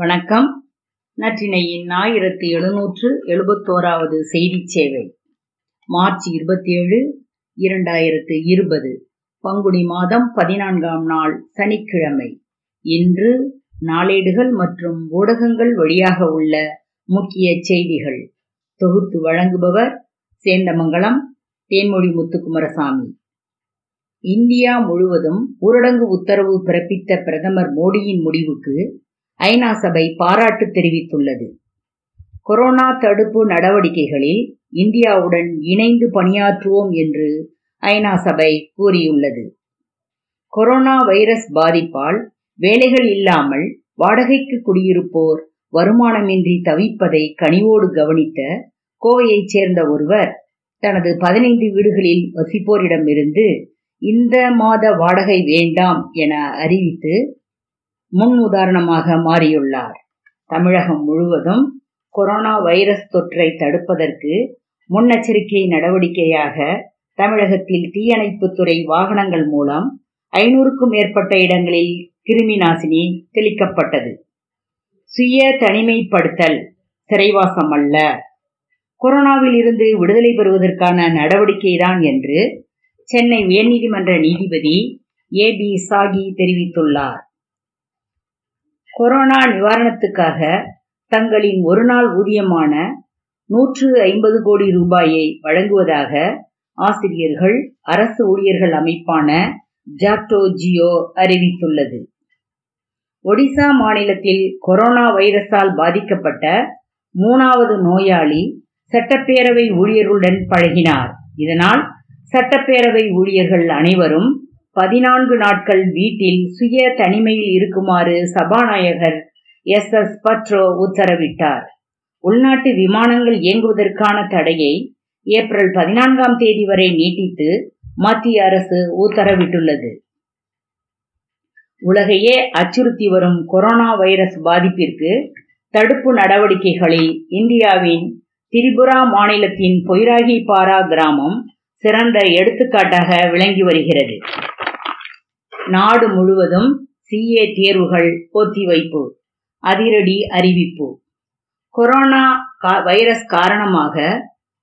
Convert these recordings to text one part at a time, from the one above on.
வணக்கம். நற்றினையின் ஆயிரத்தி எழுநூற்று எழுபத்தோராவது செய்தி சேவை. மார்ச் இருபத்தி ஏழு இரண்டாயிரத்து இருபது. பங்குனி மாதம் பதினான்காம் நாள் சனிக்கிழமை. இன்று நாளேடுகள் மற்றும் ஊடகங்கள் வழியாக உள்ள முக்கிய செய்திகள். தொகுத்து வழங்குபவர் சேந்தமங்கலம் தேன்மொழி முத்துக்குமரசாமி. இந்தியா முழுவதும் ஊரடங்கு உத்தரவு பிறப்பித்த பிரதமர் மோடியின் முடிவுக்கு ஐநா சபை பாராட்டு தெரிவித்துள்ளது. கொரோனா தடுப்பு நடவடிக்கைகளில் இந்தியாவுடன் இணைந்து பணியாற்றுவோம் என்று ஐநா சபை கூறியுள்ளது. கொரோனா வைரஸ் பாதிப்பால் வேலைகள் இல்லாமல் வாடகைக்கு குடியிருப்போர் வருமானமின்றி தவிப்பதை கனிவோடு கவனித்த கோவையைச் சேர்ந்த ஒருவர் தனது பதினைந்து வீடுகளில் வசிப்போரிடமிருந்து இந்த மாத வாடகை வேண்டாம் என அறிவித்து முன் உதாரணமாக மாறியுள்ளார். தமிழகம் முழுவதும் கொரோனா வைரஸ் தொற்றை தடுப்பதற்கு முன்னெச்சரிக்கை நடவடிக்கையாக தமிழகத்தில் தீயணைப்புத்துறை வாகனங்கள் மூலம் ஐநூறுக்கும் மேற்பட்ட இடங்களில் கிருமி நாசினி தெளிக்கப்பட்டது. சுய தனிமைப்படுத்தல் சிறைவாசம் அல்ல. கொரோனாவில் இருந்து விடுதலை பெறுவதற்கான நடவடிக்கைதான் என்று சென்னை உயர்நீதிமன்ற நீதிபதி ஏ பி சாகி தெரிவித்துள்ளார். கொரோனா நிவாரணத்துக்காக தங்களின் ஒரு நாள் ஊதியமான நூற்று ஐம்பது கோடி ரூபாயை வழங்குவதாக ஆசிரியர்கள் அரசு ஊழியர்கள் அமைப்பான ஜாக்டோ ஜியோ அறிவித்துள்ளது. ஒடிசா மாநிலத்தில் கொரோனா வைரஸால் பாதிக்கப்பட்ட மூணாவது நோயாளி சட்டப்பேரவை ஊழியர்களுடன் பழகினார். இதனால் சட்டப்பேரவை ஊழியர்கள் அனைவரும் பதினான்கு நாட்கள் வீட்டில் சுய தனிமையில் இருக்குமாறு சபாநாயகர் எஸ். எஸ். பட்ரோ உத்தரவிட்டார். உள்நாட்டு விமானங்கள் இயங்குவதற்கான தடையை ஏப்ரல் பதினான்காம் தேதி வரை நீட்டித்து மத்திய அரசு உத்தரவிட்டுள்ளது. உலகையே அச்சுறுத்தி வரும் கொரோனா வைரஸ் பாதிப்பிற்கு தடுப்பு நடவடிக்கைகளில் இந்தியாவின் திரிபுரா மாநிலத்தின் பொய்ராகி பாரா கிராமம் சிறந்த எடுத்துக்காட்டாக விளங்கி வருகிறது. நாடு முழுவதும் சிஏ தேர்வுகள் ஒத்திவைப்பு அதிரடி அறிவிப்பு. கொரோனா வைரஸ் காரணமாக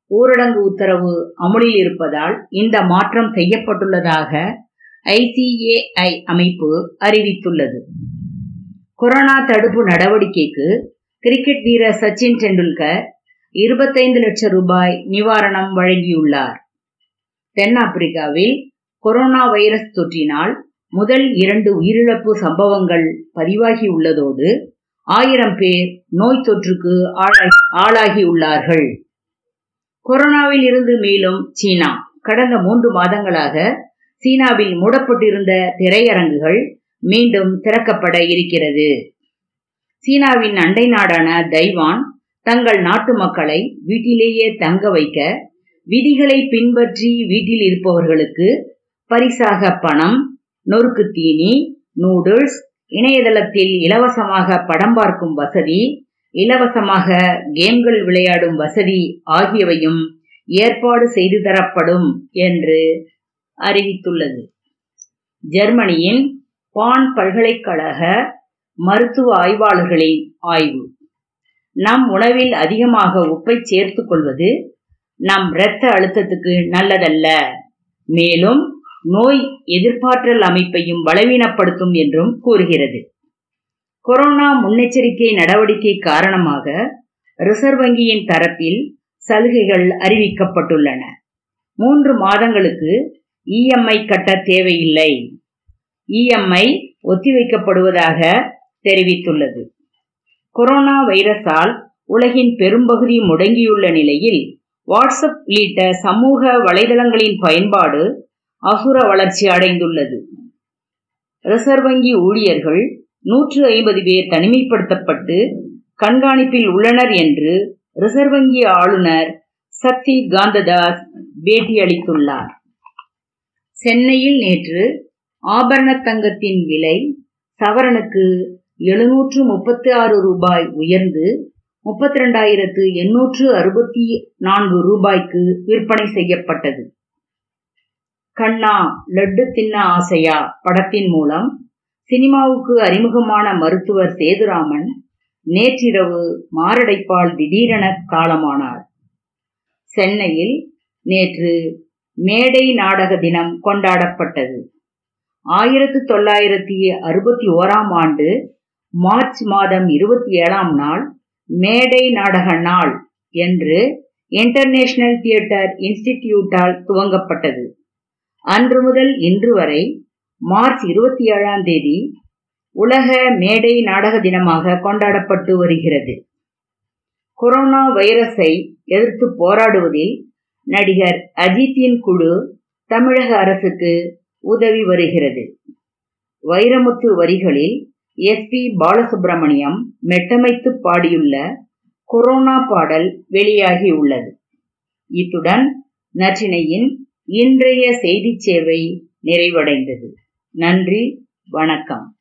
ஊரடங்கு உத்தரவு அமுலில் இருப்பதால் இந்த மாற்றம் செய்யப்பட்டுள்ளதாக ஐசிஏஐ அமைப்பு அறிவித்துள்ளது. கொரோனா தடுப்பு நடவடிக்கைக்கு கிரிக்கெட் வீரர் சச்சின் டெண்டுல்கர் இருபத்தைந்து லட்சம் ரூபாய் நிவாரணம் வழங்கியுள்ளார். தென்னாப்பிரிக்காவில் கொரோனா வைரஸ் தொற்றினால் முதல் இரண்டு உயிரிழப்பு சம்பவங்கள் பதிவாகியுள்ளதோடு ஆயிரம் பேர் நோய் தொற்றுக்கு ஆளாகியுள்ளார்கள். கொரோனாவில் இருந்து மேலும் சீனா. கடந்த மூன்று மாதங்களாக சீனாவில் மூடப்பட்டிருந்த திரையரங்குகள் மீண்டும் திறக்கப்பட இருக்கிறது. சீனாவின் அண்டை நாடான தைவான் தங்கள் நாட்டு மக்களை வீட்டிலேயே தங்க வைக்க விதிகளை பின்பற்றி வீட்டில் இருப்பவர்களுக்கு பரிசாக பணம் நொறுக்கு தீனி நூடுல்ஸ் இணையதளத்தில் இலவசமாக படம் பார்க்கும் வசதி இலவசமாக கேம்கள் விளையாடும் வசதி ஆகியவையும் ஏற்பாடு செய்து தரப்படும் என்று அறிவித்துள்ளது. ஜெர்மனியின் பான் பல்கலைக்கழக மருத்துவ ஆய்வாளர்களின் ஆய்வு. நம் உணவில் அதிகமாக உப்பை சேர்த்துக் கொள்வது நம் இரத்த அழுத்தத்துக்கு நல்லதல்ல. மேலும் நோய் எதிர்ப்பாற்றல் அமைப்பையும் பலவீனப்படுத்தும் என்றும் கூறுகிறது. கொரோனா முன்னெச்சரிக்கை நடவடிக்கை காரணமாக ரிசர்வ் வங்கியின் தரப்பில் சலுகைகள் அறிவிக்கப்பட்டுள்ளன. மூன்று மாதங்களுக்கு இஎம்ஐ கட்ட தேவையில்லை. இஎம்ஐ ஒத்திவைக்கப்படுவதாக தெரிவித்துள்ளது. கொரோனா வைரஸால் உலகின் பெரும்பகுதி முடங்கியுள்ள நிலையில் வாட்ஸ்அப் உள்ளிட்ட சமூக வலைதளங்களின் பயன்பாடு அகுர வளர்ச்சி அடைந்துள்ளது. ரிசர்வ் வங்கி ஊழியர்கள் நூற்று ஐம்பது பேர் தனிமைப்படுத்தப்பட்டு கண்காணிப்பில் உள்ளனர் என்று ரிசர்வ் வங்கி ஆளுநர் சக்தி காந்ததாஸ் பேட்டியளித்துள்ளார். சென்னையில் நேற்று ஆபரண தங்கத்தின் விலை சவரனுக்கு எழுநூற்று முப்பத்தி ஆறு ரூபாய் உயர்ந்து முப்பத்தி ரெண்டாயிரத்து எண்ணூற்று அறுபத்தி நான்கு ரூபாய்க்கு விற்பனை செய்யப்பட்டது. கண்ணா லட்டு தின்ன ஆசையா? படத்தின் மூலம் சினிமாவுக்கு அறிமுகமான மருத்துவர் சேதுராமன் நேற்றிரவு மாரடைப்பால் திடீரென காலமானார். சென்னையில் நேற்று மேடை நாடக தினம் கொண்டாடப்பட்டது. ஆயிரத்து தொள்ளாயிரத்தி அறுபத்தி ஓராம் ஆண்டு மார்ச் மாதம் இருபத்தி ஏழாம் நாள் மேடை நாடக நாள் என்று இன்டர்நேஷனல் தியேட்டர் இன்ஸ்டிடியூட்டால் துவங்கப்பட்டது. அன்று முதல் இன்று வரை மார்ச் இருபத்தி ஏழாம் தேதி உலக மேடை நாடக தினமாக கொண்டாடப்பட்டு வருகிறது. கொரோனா வைரஸை எதிர்த்து போராடுவதில் நடிகர் அஜித்தின் குழு தமிழக அரசுக்கு உதவி வருகிறது. வைரமுத்து வரிகளில் எஸ் பி பாலசுப்பிரமணியம் மெட்டமைத்து பாடியுள்ள கொரோனா பாடல் வெளியாகியுள்ளது. இத்துடன் நற்றினையின் இன்றைய செய்தி சேவை நிறைவடைந்தது. நன்றி வணக்கம்.